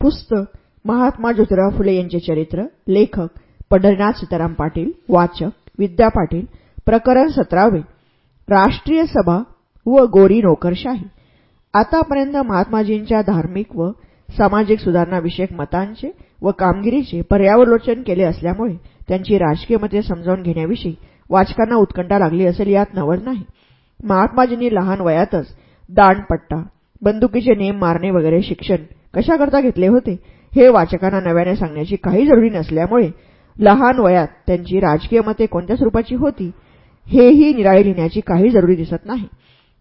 पुस्तक महात्मा ज्योतिराव फुले यांचे चरित्र लेखक पंढरीनाथ सीताराम पाटील वाचक विद्या पाटील प्रकरण सतरावे राष्ट्रीय सभा व गोरी नोकरशाही. आतापर्यंत महात्माजींच्या धार्मिक व सामाजिक सुधारणाविषयक मतांचे व कामगिरीचे पर्यावलोचन केले असल्यामुळे त्यांची राजकीय मते समजावून घेण्याविषयी वाचकांना उत्कंठा लागली असेल यात नवल नाही. महात्माजींनी लहान वयातच दांडपट्टा बंदुकीचे नेम मारणे वगैरे शिक्षण कशाकरता घेतले होते हे वाचकांना नव्याने सांगण्याची काही जरुरी नसल्यामुळे लहान वयात त्यांची राजकीय मते कोणत्या स्वरूपाची होती हेही निराळे लिहिण्याची काही जरुरी दिसत नाही.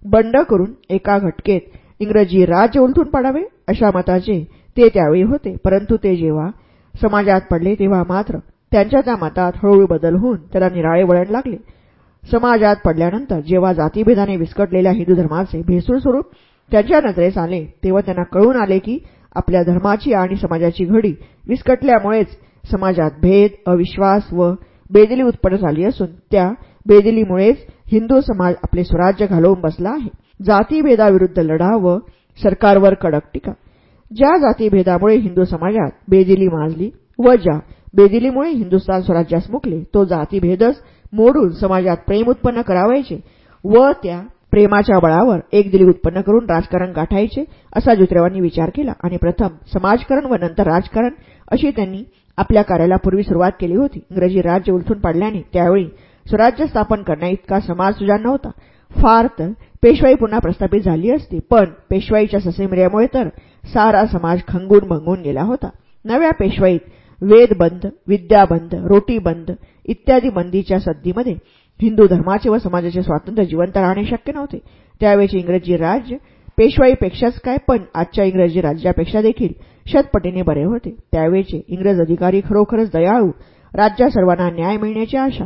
बंड करून एका घटकेत इंग्रजी राज्य उलथून पाडावे अशा मताचे ते त्यावेळी होते परंतु ते जेव्हा समाजात पडले तेव्हा मात्र त्यांच्या त्या मतात हळूहळू बदल होऊन त्याला निराळे वळण लागले. समाजात पडल्यानंतर जेव्हा जातीभेदाने विस्कटलेल्या हिंदू धर्माचे भेसूळ स्वरूप त्यांच्या नजरेस आले तेव्हा त्यांना कळून आले की आपल्या धर्माची आणि समाजाची घडी विस्कटल्यामुळेच समाजात भेद अविश्वास व बेदिली उत्पन्न झाली असून त्या बेदिलीमुळेच हिंदू समाज आपले स्वराज्य घालवून बसला आहे. जातीभेदाविरुद्ध लढा व सरकारवर कडक टीका. ज्या जातीभेदामुळे हिंदू समाजात बेदिली माजली व ज्या बेदिलीमुळे हिंदुस्थान स्वराज्यास मुकले तो जातीभेदच मोडून समाजात प्रेम उत्पन्न करावायचे व त्या प्रेमाच्या बळावर एक दिली उत्पन्न करून राजकारण गाठायचे असा ज्योतिरावांनी विचार केला. आणि प्रथम समाजकारण व नंतर राजकारण अशी त्यांनी आपल्या कार्याला पूर्वी सुरुवात केली होती. इंग्रजी राज्य उलथून पाडल्याने त्यावेळी स्वराज्य स्थापन करण्याइतका समाज सुजाण नव्हता. फार तर पेशवाई पुन्हा प्रस्थापित झाली असती पण पेशवाईच्या ससेमिऱ्यामुळे तर सारा समाज खंगून भंगून गेला होता. नव्या पेशवाईत वेदबंद विद्याबंद रोटीबंद इत्यादी बंदीच्या सद्दीमध्ये हिंदू धर्माचे व समाजाचे स्वातंत्र्य जिवंत राहणे शक्य नव्हते. त्यावेळेचे इंग्रजी राज्य पेशवाईपेक्षाच काय पण आजच्या इंग्रजी राज्यापेक्षा देखील शतपटीने बरे होते. त्यावेळेचे इंग्रज अधिकारी खरोखरच दयाळू. राज्यात सर्वांना न्याय मिळण्याची आशा.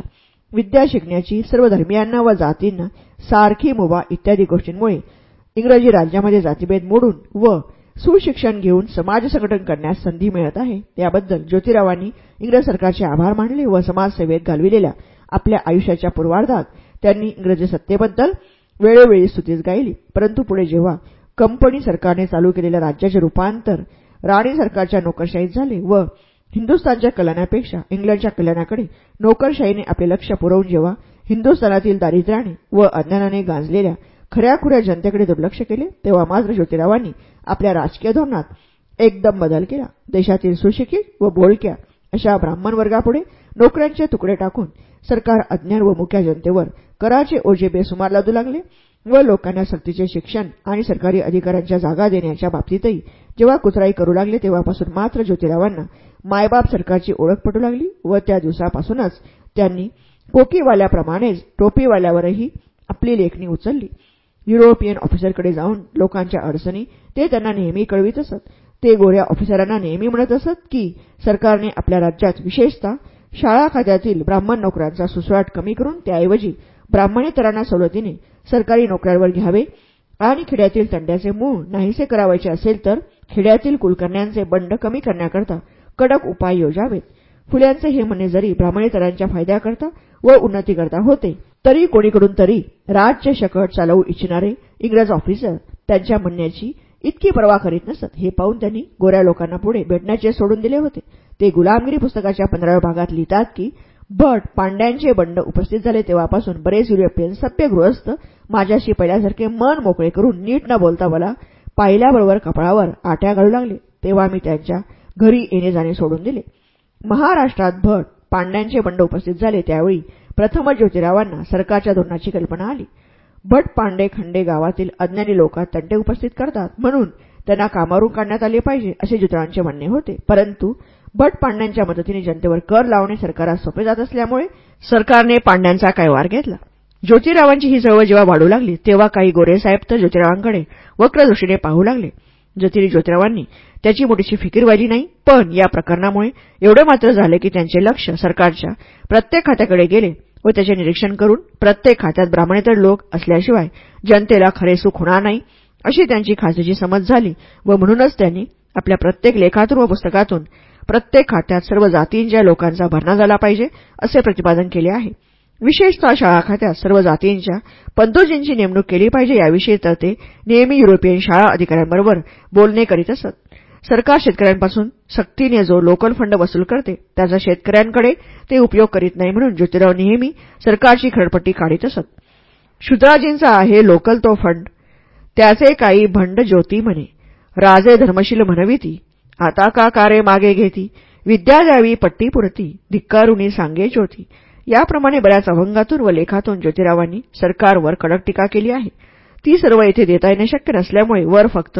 विद्या शिकण्याची सर्व धर्मियांना व जातींना सारखी मुभा इत्यादी गोष्टींमुळे इंग्रजी राज्यामध्ये जातीभेद मोडून व सुशिक्षण घेऊन समाज संघटन करण्यास संधी मिळत आहे. याबद्दल ज्योतिरावांनी इंग्रज सरकारचे आभार मानले व समाजसेवेत घालविलेल्या आपल्या आयुष्याच्या पूर्वार्धात त्यांनी इंग्रजी सत्तेबद्दल वेळोवेळी स्तुतीच गायली. परंतु पुढे जेव्हा कंपनी सरकारने चालू केलेल्या राज्याचे रूपांतर राणी सरकारच्या नोकरशाहीत झाले व हिंदुस्थानच्या कल्याणापेक्षा इंग्लंडच्या कल्याणाकडे नोकरशाहीने आपले लक्ष पुरवून जेव्हा हिंदुस्थानातील दारिद्र्याने व अज्ञानाने गांजलेल्या खऱ्याखुऱ्या जनतेकडे दुर्लक्ष केले तेव्हा मात्र ज्योतिरावांनी आपल्या राजकीय धोरणात एकदम बदल केला. देशातील सुशिक्षित व बोलक्या अशा ब्राह्मण वर्गापुढे नोकऱ्यांचे तुकडे टाकून सरकार अज्ञान व मुख्या जनतेवर कराचे ओझे बेसुमार लादू लागले व लोकांना सक्तीचे शिक्षण आणि सरकारी अधिकाऱ्यांच्या जागा देण्याच्या बाबतीतही जेव्हा कुचराई करू लागले तेव्हापासून मात्र ज्योतिरावांना मायबाप सरकारची ओळख पटू लागली व त्या दिवसापासूनच त्यांनी कोकीवाल्याप्रमाणेच टोपीवाल्यावरही आपली लेखणी उचलली. युरोपियन ऑफिसरकडे जाऊन लोकांच्या अडचणी ते त्यांना नेहमी कळवित असत. ते गोऱ्या ऑफिसरांना नेहमी म्हणत असत की सरकारने आपल्या राज्यात विशेषतः शाळा खात्यातील ब्राह्मण नोकऱ्यांचा सुसवाट कमी करून त्याऐवजी ब्राह्मणेतरांना सवलतीने सरकारी नोकऱ्यांवर घ्यावे. आणि खेड्यातील तंड्याचे मूळ नाहीसे करावायचे असेल तर खेड्यातील कुलकर्ण्यांचे बंड कमी करण्याकरता कडक उपाय योजावेत. फुल्यांचे हे म्हणणे जरी ब्राह्मणेतरांच्या फायद्याकरता व उन्नतीकरता होते तरी कोणीकडून तरी राज्य शकट चालवू इच्छिणारे इंग्रज ऑफिसर त्यांच्या म्हणण्याची इतकी पर्वा करीत नसत हे पाहून त्यांनी गोऱ्या लोकांना पुढे भेटण्याचे सोडून दिले होते. ते गुलामगिरी पुस्तकाच्या पंधराव्या भागात लिहितात की भट पांड्यांचे बंड उपस्थित झाले तेव्हापासून बरेच युरोपियन सभ्यगृहस्थ माझ्याशी पहिल्यासारखे मन मोकळे करून नीट न बोलता मला पाहिल्याबरोबर कपाळावर आट्या घालू लागले. तेव्हा मी त्यांच्या घरी येणे जाणे सोडून दिले. महाराष्ट्रात भट पांड्यांचे बंड उपस्थित झाले त्यावेळी प्रथम ज्योतिरावांना सरकारच्या धोरणाची कल्पना आली. भट पांडे खंडे गावातील अज्ञानी लोकात तंटे उपस्थित करतात म्हणून त्यांना कामावरून काढण्यात आले पाहिजे असे ज्योतिरावांचे म्हणणे होते. परंतु भट पांड्यांच्या मदतीने जनतेवर कर लावणे सरकारात सोपे जात असल्यामुळे सरकारने पांड्यांचा वार घेतला? ज्योतिरावांची ही चळवळ जेव्हा वाढू लागली तेव्हा काही गोरेसाहेब तर ज्योतिरावांकडे वक्रदृष्टीने पाहू लागले. ज्योतिरी ज्योतिरावांनी त्याची मोठीशी फिकीरबाजी नाही पण या प्रकरणामुळे एवढे मात्र झाले की त्यांचे लक्ष सरकारच्या प्रत्येक खात्याकडे गेले व त्याचे निरीक्षण करून प्रत्येक खात्यात ब्राह्मणेतर लोक असल्याशिवाय जनतेला खरे सुख होणार नाही अशी त्यांची खात्याची समज झाली व म्हणूनच त्यांनी आपल्या प्रत्येक लेखातून व पुस्तकातून प्रत्येक खात्यात सर्व जातींच्या लोकांचा भरणा झाला पाहिजे असे प्रतिपादन केले आहे. विशेषतः शाळा खात्यात सर्व जातींच्या पंतोजींची नेमणूक केली पाहिजे याविषयी तर ते नेहमी युरोपियन शाळा अधिकाऱ्यांबरोबर बोलणे करीत असत. सरकार शेतकऱ्यांपासून सक्तीने जो लोकल फंड वसूल करते त्याचा शेतकऱ्यांकडे ते उपयोग करीत नाही म्हणून ज्योतिराव नेहमी सरकारची खडपट्टी काढीत असत. शुद्राजींचा आहे लोकल तो फंड त्याचे काही भंड ज्योती म्हणे. राजे धर्मशील म्हणविती आता का कारे मागे घेती? विद्या द्यावी पट्टी पुरती धिक्कारुणी सांगे ज्योती. याप्रमाणे बऱ्याच अभंगातून व लेखातून ज्योतिरावांनी सरकारवर कडक टीका केली आहे. ती सर्व येथे देता येणे शक्य नसल्यामुळे वर फक्त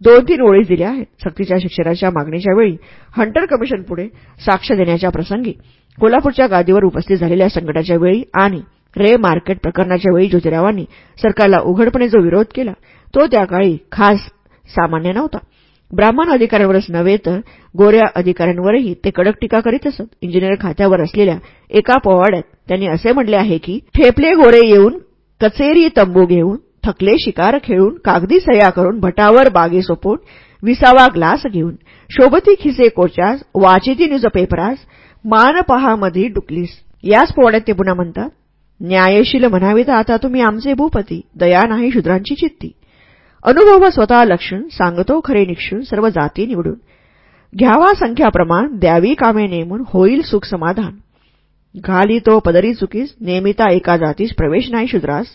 दोन तीन ओळीच दिल्या आहेत. सक्तीच्या शिक्षणाच्या मागणीच्या वेळी हंटर कमिशनपुढे साक्ष देण्याच्या प्रसंगी कोल्हापूरच्या गादीवर उपस्थित झालेल्या संकटाच्या वेळी आणि रे मार्केट प्रकरणाच्या वेळी ज्योतिरावांनी सरकारला उघडपणे जो विरोध केला तो त्या काळी खास सामान्य नव्हता. ब्राह्मण अधिकाऱ्यांवरच नव्हे तर गोऱ्या अधिकाऱ्यांवरही ते कडक टीका करीत असत. इंजिनियर खात्यावर असलेल्या एका पोवाड्यात त्यांनी असे म्हटले आहे की ठेपले गोरे येऊन कचेरी तंबू घेऊन थकले शिकार खेळून कागदी सया करून भटावर बागे सोपून विसावा ग्लास घेऊन शोभती खिसे कोचास वाचिती न्यूज पेपरास मान पहामधी डुकलीस. याच पोवाड्यात ते पुन्हा म्हणतात न्यायशील म्हणावे तर आता तुम्ही आमचे भूपती दया नाही शूद्रांची चित्ती. अनुभव स्वतः लक्षण सांगतो खरे निक्षून सर्व जाती निवडून. घ्यावा संख्याप्रमाण द्यावी कामे नेमून होईल सुख समाधान. घाली तो पदरी चुकीस नेमिता एका जातीस प्रवेश नाही शूद्रास.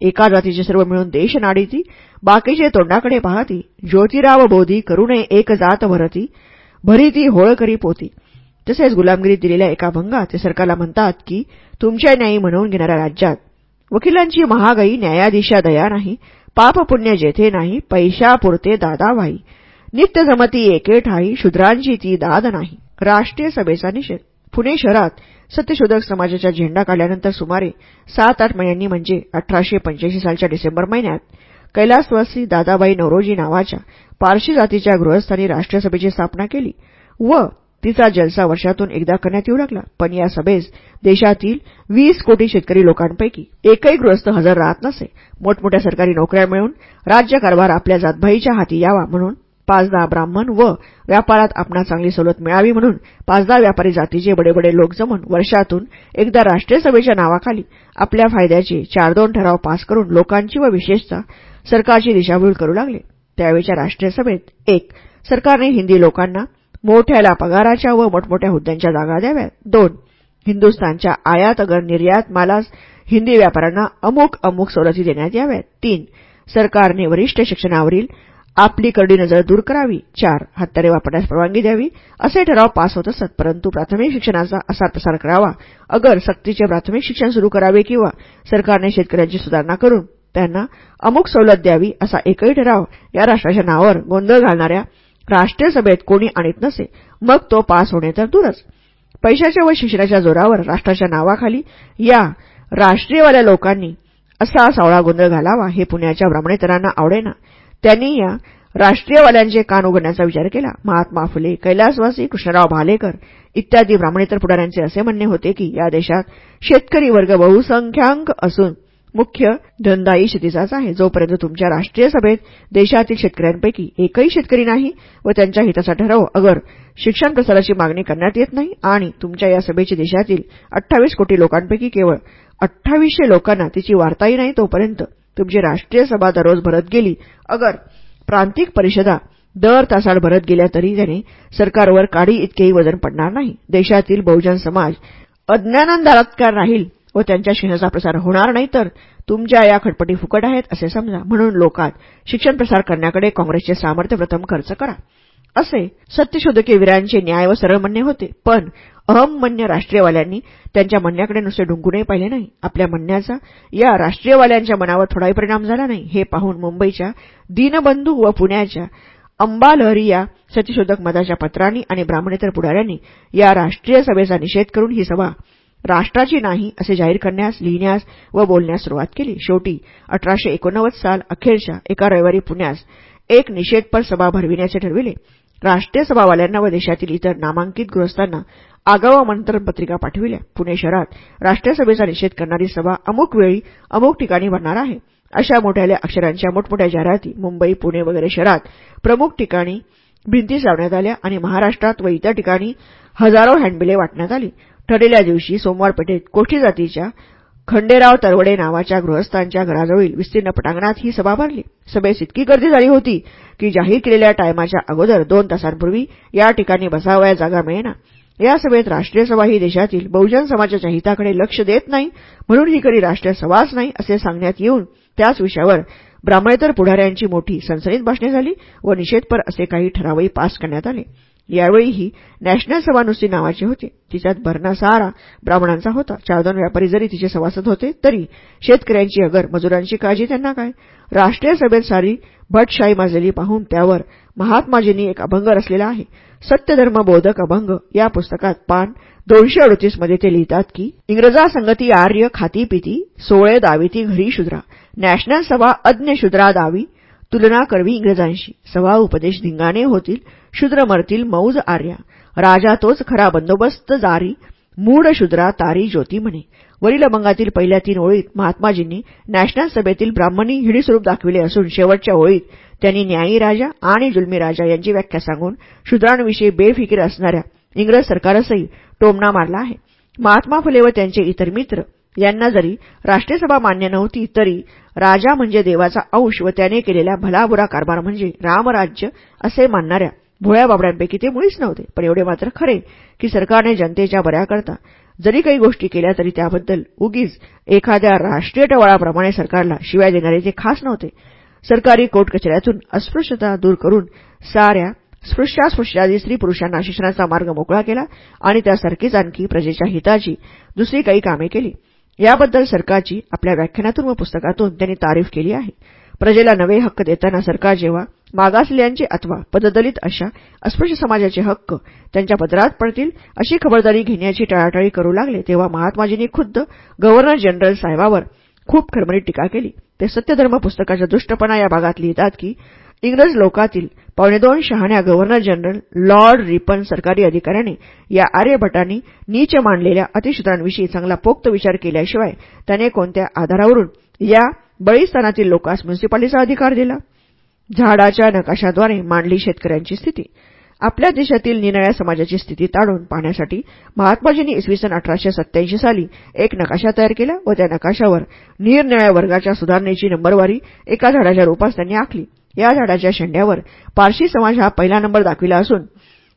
एका जातीचे सर्व मिळून देश नाडीती बाकीचे तोंडाकडे पाहती. ज्योतिराव बोधी करुणे एक जात भरती. भरीती होळ करी पोती. तसेच गुलामगिरीत दिलेल्या एका भंगात ते सरकारला म्हणतात की तुमच्या न्यायी म्हणून घेणाऱ्या राज्यात वकिलांची महागाई न्यायाधीशा दया नाही पाप पुण्य जेथे नाही पैशापुरते दादा नित्य जमती एके ठाई शूद्रांची ती दाद नाही. राष्ट्रीय सभेचा निषेध. पुणे शहरात सत्यशोधक समाजाचा झेंडा काढल्यानंतर सुमारे सात आठ महिन्यांनी म्हणजे अठराशे पंच्याऐंशी सालच्या डिसेंबर महिन्यात कैलासवासी दादाबाई नवरोजी नावाच्या पारशी जातीच्या गृहस्थांनी राष्ट्रीय सभेची स्थापना केली व तिचा जलसा वर्षातून एकदा करण्यात येऊ लागला. पण या सभेस देशातील वीस कोटी शेतकरी लोकांपैकी एकही गृहस्थ हजर राहत नसे. मोठमोठ्या सरकारी नोकऱ्या मिळून राज्यकारभार आपल्या जातभाईच्या हाती यावा म्हणून पाच दहा ब्राह्मण व व्यापारात आपणा चांगली सवलत मिळावी म्हणून पाच दहा व्यापारी जातीचे बडे बडे लोक जमून वर्षातून एकदा राष्ट्रीय सभेच्या नावाखाली आपल्या फायद्याचे चार दोन ठराव पास करून लोकांची व विशेषतः सरकारची दिशाभूल करू लागले. त्यावेळच्या राष्ट्रीय सभेत एक सरकारने हिंदी लोकांना मोठ्याला पगाराच्या व मोठमोठ्या हुद्द्यांच्या जागा द्याव्यात. दोन हिंदुस्थानच्या आयात अगर निर्यात मालास हिंदी व्यापाऱ्यांना अमुक अमुक सवलती देण्यात याव्यात. तीन सरकारने वरिष्ठ शिक्षणावरील आपली करडी नजर दूर करावी. चार हत्यारे वापरण्यास परवानगी द्यावी. असे ठराव पास होत असत परंतु प्राथमिक शिक्षणाचा असा प्रसार करावा. अगर सक्तीचे प्राथमिक शिक्षण सुरू करावे किंवा सरकारने शेतकऱ्यांची सुधारणा करून त्यांना अमुक सवलत द्यावी असा एकही ठराव या राष्ट्राच्या नावावर गोंधळ घालणाऱ्या राष्ट्रीय सभेत कोणी आणीत नसे मग तो पास होणे तर दूरच. पैशाच्या व शिक्षणाच्या जोरावर राष्ट्राच्या नावाखाली या राष्ट्रीयवाल्या लोकांनी असा सावळा गोंधळ घालावा हे पुण्याच्या ब्राह्मणेतरांना आवडेना. त्यांनी या राष्ट्रीयवाल्यांचे कान उघडण्याचा विचार केला. महात्मा फुले कैलासवासी कृष्णराव भालेकर इत्यादी ब्राह्मणेतर पुढाऱ्यांचे असे म्हणणे होते की या देशात शेतकरी वर्ग बहुसंख्याक असून मुख्य धंदाही शेतीचाच आहे. जोपर्यंत तुमच्या राष्ट्रीय सभेत देशातील शेतकऱ्यांपैकी एकही शेतकरी नाही व त्यांच्या हिताचा ठराव अगर शिक्षण प्रसाराची मागणी करण्यात येत नाही आणि तुमच्या या सभेची देशातील अठ्ठावीस कोटी लोकांपैकी केवळ अठ्ठावीसशे लोकांना तिची वार्ताही नाही तोपर्यंत तुमची राष्ट्रीय सभा दररोज भरत गेली. अगर प्रांतिक परिषदा दर तासाड भरत गेल्या तरी त्याने सरकारवर काडी इतकेही वजन पडणार नाही. देशातील बहुजन समाज अज्ञानांदारत्कार राहील? व त्यांच्या शिणाचा प्रसार होणार नाही तर तुमच्या या खटपटी फुकट आहेत असे समजा. म्हणून लोकात शिक्षण प्रसार करण्याकडे काँग्रेसचे सामर्थ्य प्रथम खर्च करा. असे सत्यशोधके वीरांचे न्याय व सरळ म्हणणे होते. पण अहममन्य राष्ट्रीयवाल्यांनी त्यांच्या म्हणण्याकडे नुसते ढुंकूनही पाहिले नाही. आपल्या म्हणण्याचा या राष्ट्रीयवाल्यांच्या मनावर थोडाही परिणाम झाला नाही. हे पाहून मुंबईच्या दीनबंधू व पुण्याच्या अंबालहरी या सत्यशोधक मताच्या पत्रांनी आणि ब्राह्मणेतर पुढाऱ्यांनी या राष्ट्रीय सभेचा निषेध करून ही सभा राष्ट्राची नाही असे जाहीर करण्यास लिहिण्यास व बोलण्यास सुरुवात केली. शेवटी अठराशे एकोणनव्वद साल अखेरच्या एका रविवारी पुण्यास एक निषेधपर सभा भरविण्याचे ठरविले. राष्ट्रीय सभावाल्यांना व देशातील इतर नामांकित गृहस्थांना आगाऊ आमंत्रण पत्रिका पाठविल्या. पुणे शहरात राष्ट्रीय सभेचा निषेध करणारी सभा अमुक वेळी अमुक ठिकाणी भरणार आहे. अशा मोठ्याल्या अक्षरांच्या मोठमोठ्या जाहिराती मुंबई पुणे वगैरे शहरात प्रमुख ठिकाणी भिंती लावण्यात आल्या आणि महाराष्ट्रात व इतर ठिकाणी हजारो हँडबिले वाटण्यात आली. ठरलेल्या दिवशी सोमवार पेठेत कोठी जातीच्या खंडेराव तरवडे नावाच्या गृहस्थांच्या घराजवळील विस्तीर्ण पटांगणात ही सभा भरली. सभेस इतकी गर्दी झाली होती की जाहीर केलेल्या टायमाच्या अगोदर दोन तासांपूर्वी या ठिकाणी बसावया जागा मिळेना. या सभेत राष्ट्रीय सभा ही देशातील बहुजन समाजाच्या हिताकडे लक्ष देत नाही म्हणून ही कधी राष्ट्रीय सभाच नाही असे सांगण्यात येऊन त्याच विषयावर ब्राह्मणेतर पुढाऱ्यांची मोठी सनसनीत भाषणे झाली व निषेधपर असे काही ठरावही पास करण्यात आले. यावेळीही नॅशनल सभा नुसती नावाची होती. तिच्यात भरणा सारा ब्राह्मणांचा होता. चारदोन व्यापारी जरी तिचे सभासद होते तरी शेतकऱ्यांची अगर मजुरांची काळजी त्यांना काय? राष्ट्रीय सभेत सारी भटशाही माजलेली पाहून त्यावर महात्माजींनी एक अभंग रचलेला आहे. सत्यधर्म बोधक अभंग. या पुस्तकात पान दोनशे अडतीसमध्ये ते लिहितात की इंग्रजा संगती आर्य खाती पिती सोळे दाविती घरी शुद्रा. नॅशनल सभा अज्ञ शुद्रा दावी तुलना करवी इंग्रजांशी. सभा उपदेश धिंगाणे होतील शूद्र मरतील मौज आर्या. राजा तोच खरा बंदोबस्त जारी. मूड शुद्रा तारी ज्योती म्हणे. वरील अभंगातील पहिल्या तीन ओळीत महात्माजींनी नॅशनल सभेतील ब्राह्मणी हिडीस्वरूप दाखविले असून शेवटच्या ओळीत त्यांनी न्यायी राजा आणि जुलमी राजा यांची व्याख्या सांगून शूद्रांविषयी बेफिकीर असणाऱ्या इंग्रज सरकारसही टोमणा मारला आहे. महात्मा फुले व त्यांचे इतर मित्र यांना जरी राष्ट्रीयसभा मान्य नव्हती तरी राजा म्हणजे देवाचा अंश व त्याने केलेला भलाबुरा कारभार म्हणजे रामराज्य असे मानणाऱ्या भोळ्या बाबड्यांपैकी ते मुळीच नव्हते. पण एवढे मात्र खरे की सरकारने जनतेच्या बऱ्याकरता जरी काही गोष्टी केल्या तरी त्याबद्दल उगीच एखाद्या राष्ट्रीय टवाळाप्रमाणे सरकारला शिवाय देणारे ते खास नव्हते. सरकारी कोर्ट कचऱ्यातून अस्पृश्यता दूर करून साऱ्या स्पृश्यास्पृश्यादी स्त्री पुरुषांना शिक्षणाचा मार्ग मोकळा केला आणि त्यासारखीच आणखी प्रजेच्या हिताची दुसरी काही कामे केली. याबद्दल सरकारची आपल्या व्याख्यानातून व पुस्तकातून त्यांनी तारीफ केली आहे. प्रजेला नवे हक्क देताना सरकार जेव्हा मागासलेल्यांचे अथवा पददलित अशा अस्पृश्य समाजाचे हक्क त्यांच्या पदरात पडतील अशी खबरदारी घेण्याची टाळाटाळी करू लागले तेव्हा महात्माजींनी खुद्द गव्हर्नर जनरल साहेबावर खूप खरमरीत टीका केली. ते सत्यधर्म पुस्तकाच्या दुष्टपणा या भागात लिहितात की इंग्रज लोकातील पावणेदोन शहाण्या गव्हर्नर जनरल लॉर्ड रिपन सरकारी अधिकाऱ्याने या आर्यभटांनी नीच मांडलेल्या अतिशूद्रांविषयी चांगला पोक्त विचार केल्याशिवाय त्याने कोणत्या आधारावरून या बळीस्थानातील लोकांस म्युनिसिपालिटीचा अधिकार दिला? झाडाच्या नकाशाद्वारे मांडली शेतकऱ्यांची स्थिती. आपल्या देशातील निराळ्या समाजाची स्थिती ताडून पाहण्यासाठी महात्माजींनी इसवी सन अठराशे सत्याऐंशी साली एक नकाशा तयार केला व त्या नकाशावर निरनिळ्या वर्गाच्या सुधारणेची नंबरवारी एका झाडाच्या रुपास त्यांनी आखली. या झाडाच्या शेंड्यावर पारशी समाज हा पहिला नंबर दाखविला असून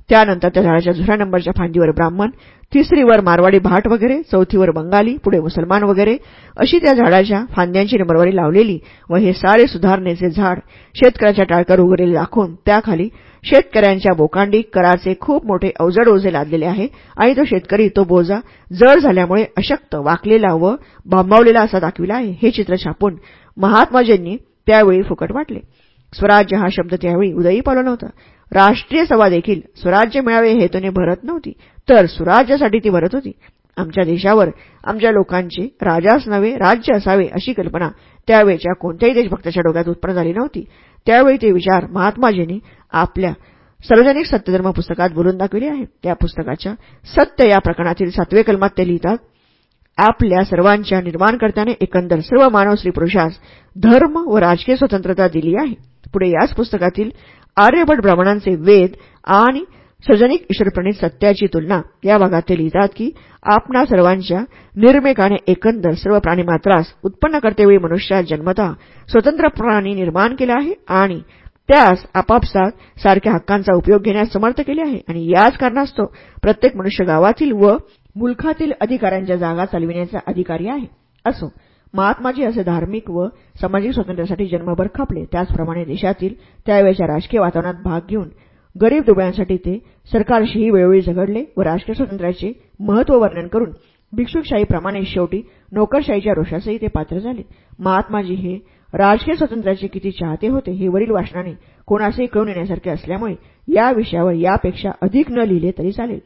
त्यानंतर त्या झाडाच्या दुसऱ्या नंबरच्या फांदीवर ब्राह्मण तिसरीवर मारवाडी भाट वगैरे चौथीवर बंगाली पुढे मुसलमान वगैरे अशी त्या झाडाच्या फांद्यांची नंबरवारी लावलेली व हे सारे सुधारणेचे झाड शेतकऱ्याच्या टाळकर उघडलेले दाखवून त्याखाली शेतकऱ्यांच्या बोकांडी कराचे खूप मोठे अवजड ओझे लादलेले आहे आणि तो शेतकरी तो बोजा जड झाल्यामुळे अशक्त वाकलेला व भांबावलेला असा दाखविला आहे हे चित्र छापून महात्माजींनी त्यावेळी फुकट वाटले. स्वराज्य हा शब्द त्यावेळी उदयी पावला नव्हता. राष्ट्रीय सभा देखील स्वराज्य मिळावे हेतूने भरत नव्हती. तर स्वराज्यासाठी ती भरत होती. आमच्या देशावर आमच्या लोकांचे राजाच नव्हे राज्य असावे अशी कल्पना त्यावेळच्या कोणत्याही देशभक्ताच्या डोक्यात उत्पन्न झाली नव्हती. त्यावेळी ते विचार महात्माजींनी आपल्या सार्वजनिक सत्यधर्म पुस्तकात बोलून दाखविले आहे त्या पुस्तकाच्या सत्य या प्रकरणातील सातवे कलमात ते लिहितात आपल्या सर्वांच्या निर्माणकर्त्याने एकंदर सर्व मानव स्त्री पुरुषास धर्म व राजकीय स्वतंत्रता दिली आहे. पुढे याच पुस्तकातील आर्यभट ब्राह्मणांचे वेद आणि सजनिक ईश्वरप्रणित सत्याची तुलना या भागात ते लिहितात की आपणा सर्वांच्या निर्मेकाने एकंदर सर्व प्राणीमात्रास उत्पन्न करतेवेळी मनुष्यात जन्मता स्वतंत्र प्राणी निर्माण केला आहे आणि त्यास आपापसात सारख्या हक्कांचा उपयोग घेण्यास समर्थ केले आहे. आणि याच कारणास्तव प्रत्येक मनुष्य गावातील व मुलखातील अधिकाऱ्यांच्या जागा चालविण्याचा अधिकारी आहे. असो महात्माजी असे धार्मिक व सामाजिक स्वातंत्र्यासाठी जन्मभर खपले. त्याचप्रमाणे देशातील त्यावेळच्या राजकीय वातावरणात भाग घेऊन गरीब दुबळ्यांसाठी ते सरकारशीही वेळोवेळी झगडले व राजकीय स्वातंत्र्याचे महत्त्व वर्णन करून भिक्षुकशाहीप्रमाणे शेवटी नोकरशाहीच्या रोषासही ते पात्र झाले. महात्माजी हे राजकीय स्वातंत्र्याचे किती चाहते होते हे वरील वाचनाने कोणासही कळून येण्यासारखे असल्यामुळे या विषयावर यापेक्षा अधिक न लिहिले तरी चालेल.